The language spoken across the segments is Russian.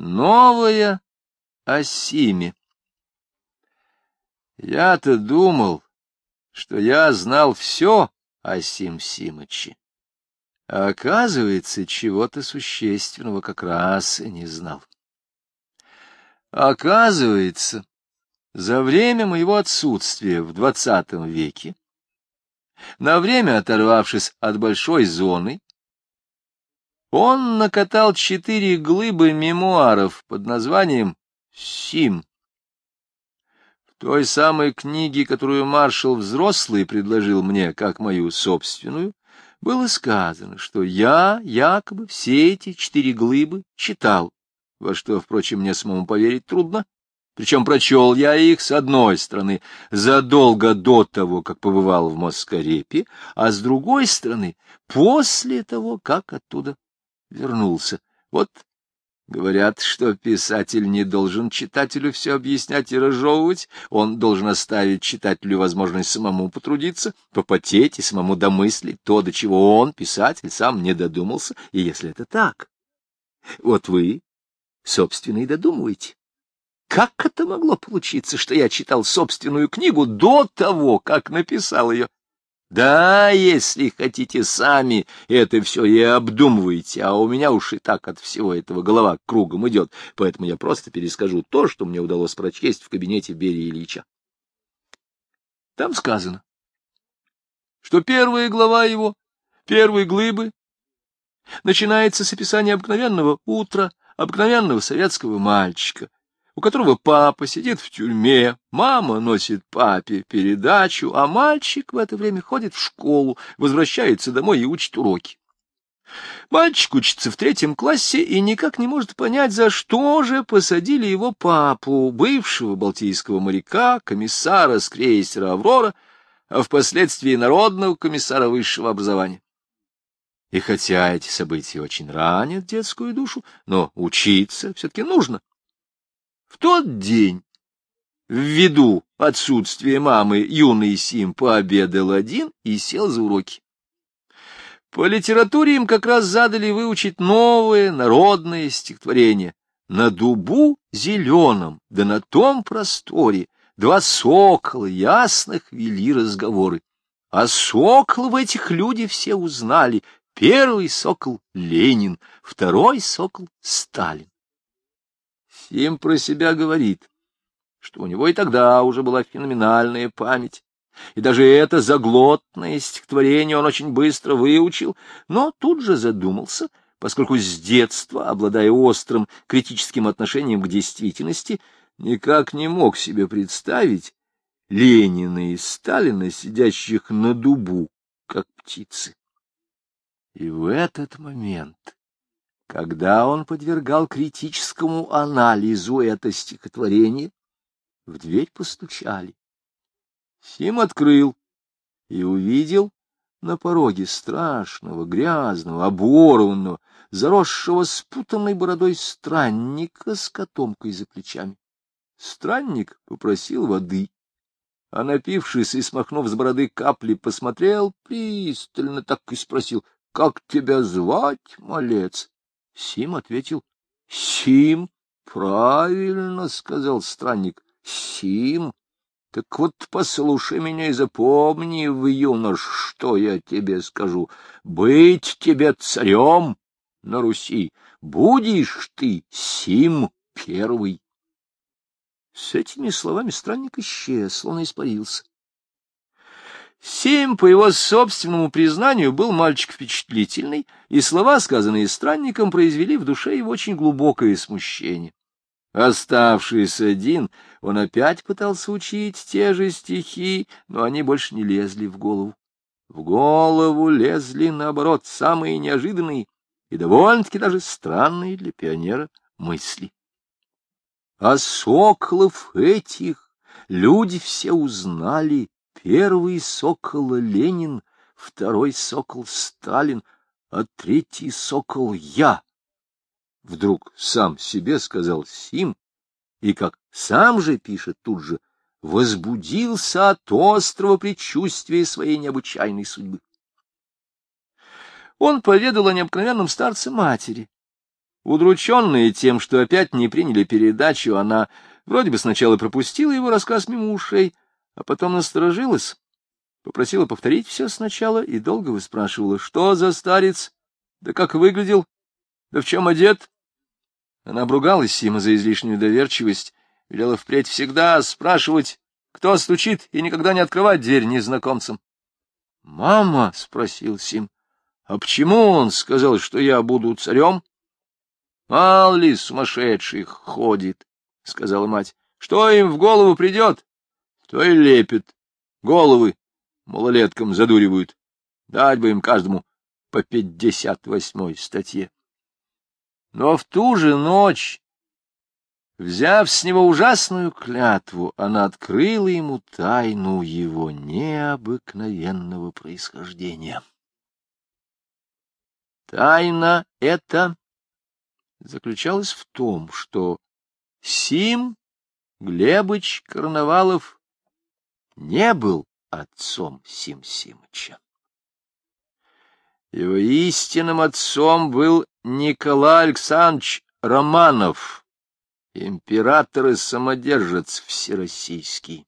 Новая о Симе. Я-то думал, что я знал все о Сим Симыче. А оказывается, чего-то существенного как раз и не знал. Оказывается, за время моего отсутствия в двадцатом веке, на время оторвавшись от большой зоны, он накатал четыре глыбы мемуаров под названием «Сим». В той самой книге, которую маршал взрослый предложил мне как мою собственную, было сказано, что я якобы все эти четыре глыбы читал, во что, впрочем, мне самому поверить трудно. Причем прочел я их, с одной стороны, задолго до того, как побывал в Москарепе, а с другой стороны, после того, как оттуда вернулся. Вот говорят, что писатель не должен читателю все объяснять и разжевывать, он должен оставить читателю возможность самому потрудиться, попотеть и самому домыслить то, до чего он, писатель, сам не додумался, и если это так, вот вы, собственно, и додумываете. Как это могло получиться, что я читал собственную книгу до того, как написал ее? Да, если хотите сами, это все и обдумывайте, а у меня уж и так от всего этого голова кругом идет, поэтому я просто перескажу то, что мне удалось прочесть в кабинете Берия Ильича. Там сказано, что первая глава его, первой глыбы, начинается с описания обыкновенного утра, обыкновенного советского мальчика, у которого папа сидит в тюрьме, мама носит папе передачу, а мальчик в это время ходит в школу, возвращается домой и учит уроки. Мальчик учится в третьем классе и никак не может понять, за что же посадили его папу, бывшего балтийского моряка, комиссара с крейсера «Аврора», а впоследствии народного комиссара высшего образования. И хотя эти события очень ранят детскую душу, но учиться все-таки нужно. В тот день, ввиду отсутствия мамы, юный Сим пообедал один и сел за уроки. По литературе им как раз задали выучить новое народное стихотворение. На дубу зеленом, да на том просторе, два сокола ясных вели разговоры. А соколов этих люди все узнали. Первый сокол — Ленин, второй сокол — Сталин. Сим про себя говорит, что у него и тогда уже была феноменальная память, и даже это заглотное стихотворение он очень быстро выучил, но тут же задумался, поскольку с детства, обладая острым критическим отношением к действительности, никак не мог себе представить Ленина и Сталина, сидящих на дубу, как птицы. И в этот момент когда он подвергал критическому анализу это стихотворение, в дверь постучали. Сим открыл и увидел на пороге страшного, грязного, оборванного, заросшего спутанной бородой странника с котомкой за плечами. Странник попросил воды, а напившись и смахнув с бороды капли, посмотрел пристально так и спросил, — Как тебя звать, малец? Сим ответил, — Сим, правильно, — сказал странник, — Сим. Так вот послушай меня и запомни, юнош, что я тебе скажу. Быть тебе царем на Руси будешь ты Сим первый. С этими словами странник исчез, он испарился. Сим, по его собственному признанию, был мальчик впечатлительный, и слова, сказанные странником, произвели в душе его очень глубокое смущение. Оставшись один, он опять пытался учить те же стихи, но они больше не лезли в голову. В голову лезли, наоборот, самые неожиданные и довольно-таки даже странные для пионера мысли. А соколов этих люди все узнали, Первый сокол Ленин, второй сокол Сталин, а третий сокол я. Вдруг сам себе сказал Сим, и, как сам же пишет тут же, возбудился от острого предчувствия своей необычайной судьбы. Он поведал о необыкновенном старце матери, Удрученная тем, что опять не приняли передачу, она вроде бы сначала пропустила его рассказ мимо ушей, а потом насторожилась, попросила повторить все сначала и долго выспрашивала, что за старец, да как выглядел, да в чем одет. Она обругалась Сима за излишнюю доверчивость, велела впредь всегда спрашивать, кто стучит, и никогда не открывать дверь незнакомцам. — Мама, — спросил Сим, — а почему он сказал, что я буду царем? — Мало ли сумасшедших ходит, — сказала мать. — Что им в голову придет, то и лепит. Головы малолеткам задуривают. Дать бы им каждому по пятьдесят восьмой статье. Но в ту же ночь, взяв с него ужасную клятву, она открыла ему тайну его необыкновенного происхождения. Тайна эта заключалась в том, что Сим Глебыч Карнавалов не был отцом Сим Симыча. Его истинным отцом был Николай Александрович Романов, император и самодержец всероссийский.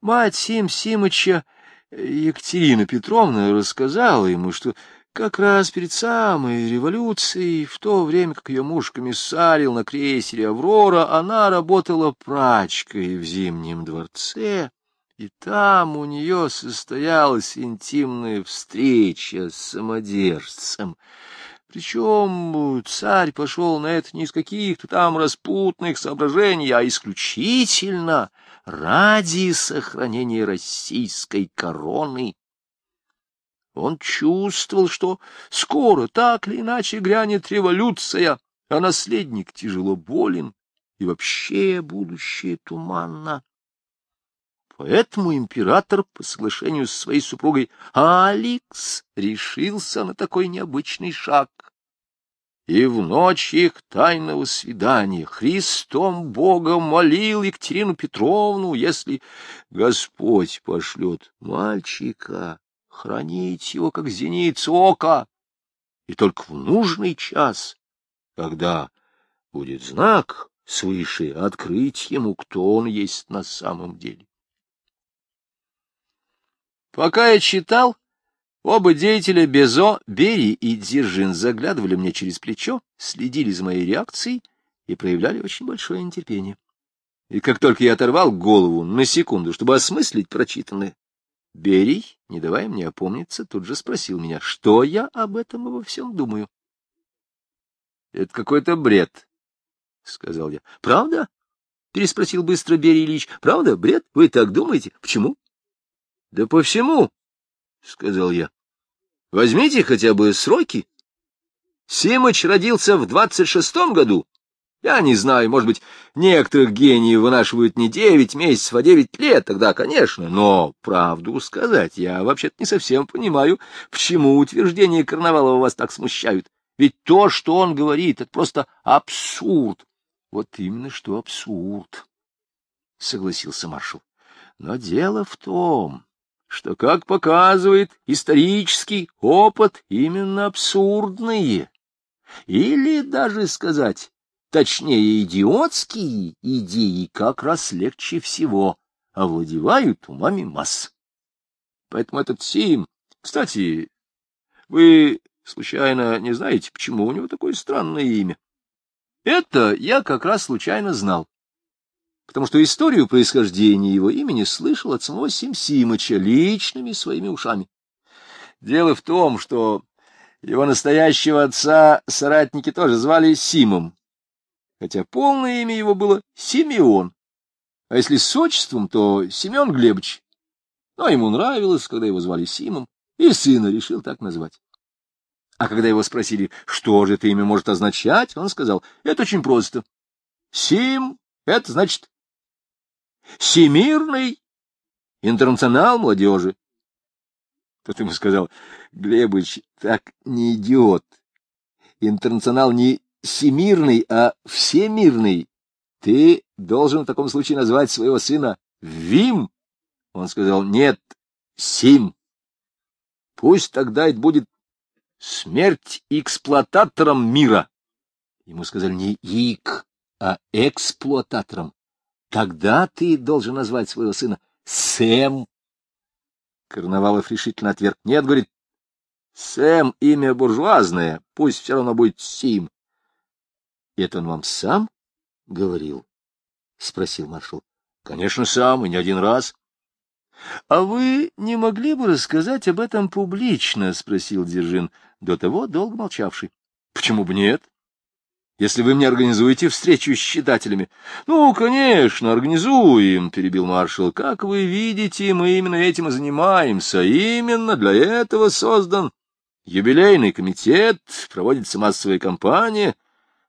Мать Сим Симыча Екатерина Петровна рассказала ему, что как раз перед самой революцией, в то время как ее муж комиссарил на крейсере «Аврора», она работала прачкой в Зимнем дворце, и там у нее состоялась интимная встреча с самодержцем. Причем царь пошел на это не из каких-то там распутных соображений, а исключительно ради сохранения российской короны. Он чувствовал, что скоро так или иначе грянет революция, а наследник тяжело болен, и вообще будущее туманно. Поэтому император, по соглашению с своей супругой Алекс, решился на такой необычный шаг. И в ночь их тайного свидания Христом Богом молил Екатерину Петровну, если Господь пошлет мальчика, хранить его, как зеницу ока, и только в нужный час, когда будет знак свыше, открыть ему, кто он есть на самом деле. Пока я читал, оба деятеля Безо, Бери и Дзержин заглядывали мне через плечо, следили за моей реакцией и проявляли очень большое нетерпение. И как только я оторвал голову на секунду, чтобы осмыслить прочитанное, Берий, не давая мне опомниться, тут же спросил меня, что я об этом обо всем думаю. — Это какой-то бред, — сказал я. — Правда? — переспросил быстро Берий Ильич. — Правда, бред? Вы так думаете? Почему? — Да по всему, — сказал я. — Возьмите хотя бы сроки. Симыч родился в двадцать шестом году, я не знаю, может быть, некоторых гениев вынашивают не девять месяцев, а девять лет, тогда, конечно, но, правду сказать, я вообще-то не совсем понимаю, почему утверждения Карнавалова вас так смущают. Ведь то, что он говорит, это просто абсурд. Вот именно что абсурд, — согласился маршал. Но дело в том, что, как показывает исторический опыт, именно абсурдные, или даже сказать точнее, идиотские идеи как раз легче всего овладевают умами масс. Поэтому этот Сим... Кстати, вы, случайно, не знаете, почему у него такое странное имя? Это я как раз случайно знал, потому что историю происхождения его имени слышал от самого Сим Симыча личными своими ушами. Дело в том, что его настоящего отца соратники тоже звали Симом, хотя полное имя его было Симеон, а если с отчеством, то Семен Глебович. Но ему нравилось, когда его звали Симом, и сына решил так назвать. А когда его спросили, что же это имя может означать, он сказал, это очень просто. Сим — это значит Всемирный интернационал молодежи. Тот ему сказал, Глебыч, так не идиот. Интернационал не всемирный, а всемирный. Ты должен в таком случае назвать своего сына Вим. Он сказал, нет, Сим. Пусть тогда это будет Смерть эксплуататорам мира. Ему сказали не ик, а эксплуататором. Тогда ты должен назвать своего сына Сэм. Карнавалов решительно отверг. Нет, говорит, Сэм — имя буржуазное, пусть все равно будет Сим. — Это он вам сам говорил? — спросил маршал. — Конечно, сам, и не один раз. — А вы не могли бы рассказать об этом публично? — спросил Дзержин, до того долго молчавший. — Почему бы нет? Если вы мне организуете встречу с читателями. — Ну, конечно, организуем, — перебил маршал. — Как вы видите, мы именно этим и занимаемся. Именно для этого создан юбилейный комитет, проводится массовая кампания,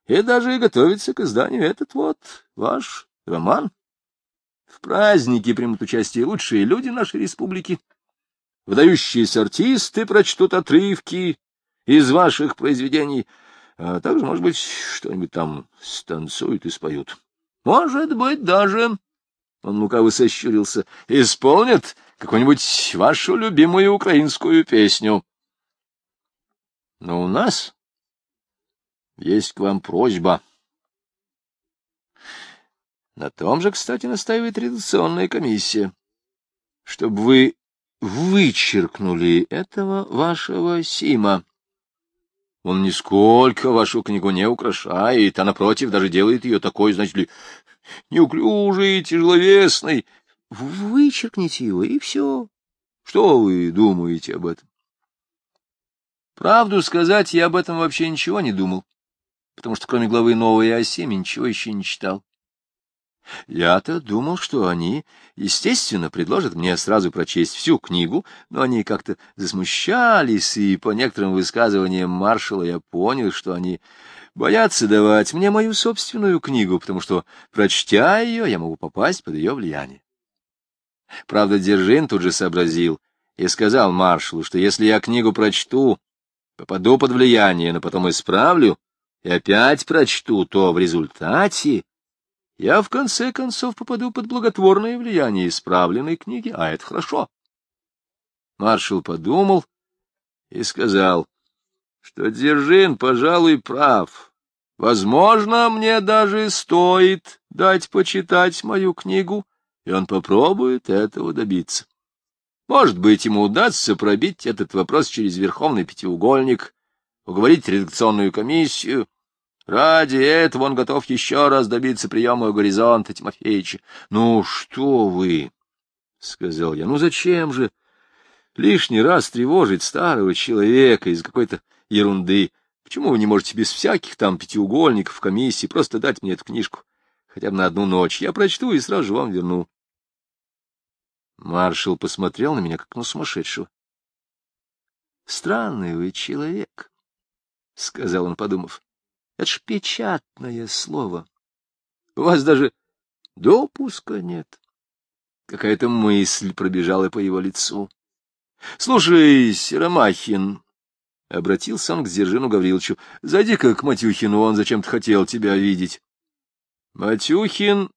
и даже готовится к изданию этот вот ваш роман. В празднике примут участие лучшие люди нашей республики. Выдающиеся артисты прочтут отрывки из ваших произведений, а также, может быть, что-нибудь там станцуют и споют. Может быть, даже, — он лукаво сощурился, — исполнят какую-нибудь вашу любимую украинскую песню. Но у нас есть к вам просьба. На том же, кстати, настаивает редакционная комиссия, чтобы вы вычеркнули этого вашего Сима. Он нисколько вашу книгу не украшает, а, напротив, даже делает ее такой, значит ли, неуклюжей, тяжеловесной. Вычеркните его, и все. Что вы думаете об этом? Правду сказать, я об этом вообще ничего не думал, потому что кроме главы «Новой оси» ничего еще не читал. Я-то думал, что они, естественно, предложат мне сразу прочесть всю книгу, но они как-то засмущались, и по некоторым высказываниям маршала я понял, что они боятся давать мне мою собственную книгу, потому что, прочтя ее, я могу попасть под ее влияние. Правда, Держин тут же сообразил и сказал маршалу, что если я книгу прочту, попаду под влияние, но потом исправлю и опять прочту, то в результате я в конце концов попаду под благотворное влияние исправленной книги, а это хорошо. Маршал подумал и сказал, что Дзержин, пожалуй, прав. Возможно, мне даже стоит дать почитать мою книгу, и он попробует этого добиться. Может быть, ему удастся пробить этот вопрос через Верховный Пятиугольник, уговорить редакционную комиссию. Ради этого он готов еще раз добиться приема у горизонта Тимофеевича. — Ну, что вы? — сказал я. — Ну, зачем же лишний раз тревожить старого человека из какой-то ерунды? Почему вы не можете без всяких там пятиугольников комиссии просто дать мне эту книжку хотя бы на одну ночь? Я прочту и сразу же вам верну. Маршал посмотрел на меня, как на сумасшедшего. — Странный вы человек, — сказал он, подумав. — Это ж печатное слово. У вас даже допуска нет. Какая-то мысль пробежала по его лицу. — Слушай, Серомахин, — обратился он к Дзержину Гавриловичу, — зайди-ка к Матюхину, он зачем-то хотел тебя видеть. — Матюхин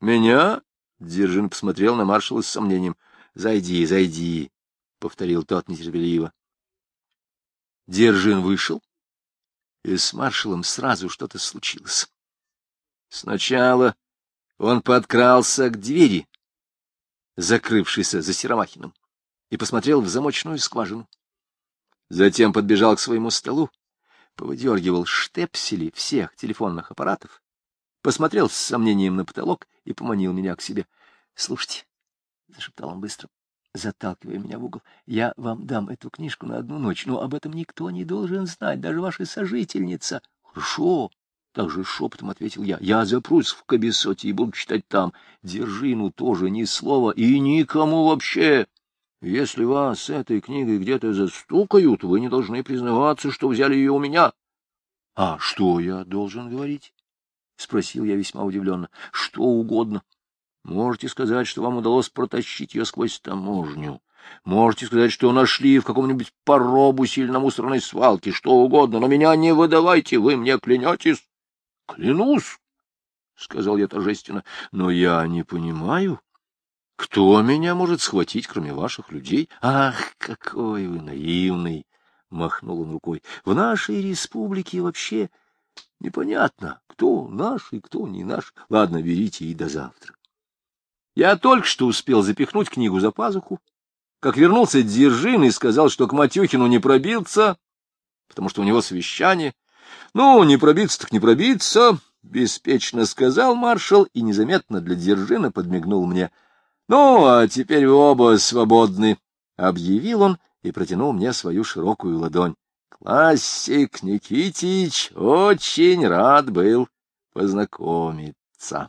меня Дзержин посмотрел на маршала с сомнением. — Зайди, зайди, — повторил тот нетерпеливо. Дзержин вышел, и с маршалом сразу что-то случилось. Сначала он подкрался к двери, закрывшейся за Серомахиным, и посмотрел в замочную скважину. Затем подбежал к своему столу, повыдергивал штепсели всех телефонных аппаратов, посмотрел с сомнением на потолок и поманил меня к себе. — Слушайте, — зашептал он быстро, заталкивая меня в угол, — я вам дам эту книжку на одну ночь, но об этом никто не должен знать, даже ваша сожительница. — Хорошо, — так же шепотом ответил я. — Я запрусь в Кабесоте и буду читать там. Держину тоже ни слова и никому вообще. Если вас с этой книгой где-то застукают, вы не должны признаваться, что взяли ее у меня. — А что я должен говорить? — спросил я весьма удивленно. — Что угодно. Можете сказать, что вам удалось протащить ее сквозь таможню. Можете сказать, что нашли в каком-нибудь поробусе или на мусорной свалке, что угодно, но меня не выдавайте, вы мне клянетесь. — Клянусь, — сказал я торжественно, — но я не понимаю, кто меня может схватить, кроме ваших людей. Ах, какой вы наивный! — махнул он рукой. — В нашей республике вообще непонятно, кто наш и кто не наш. Ладно, берите и до завтра. Я только что успел запихнуть книгу за пазуху, как вернулся Дзержин и сказал, что к Матюхину не пробиться, потому что у него совещание. Ну, не пробиться так не пробиться, — беспечно сказал маршал и незаметно для Дзержина подмигнул мне. — Ну, а теперь вы оба свободны, — объявил он и протянул мне свою широкую ладонь. Классик Никитич очень рад был познакомиться.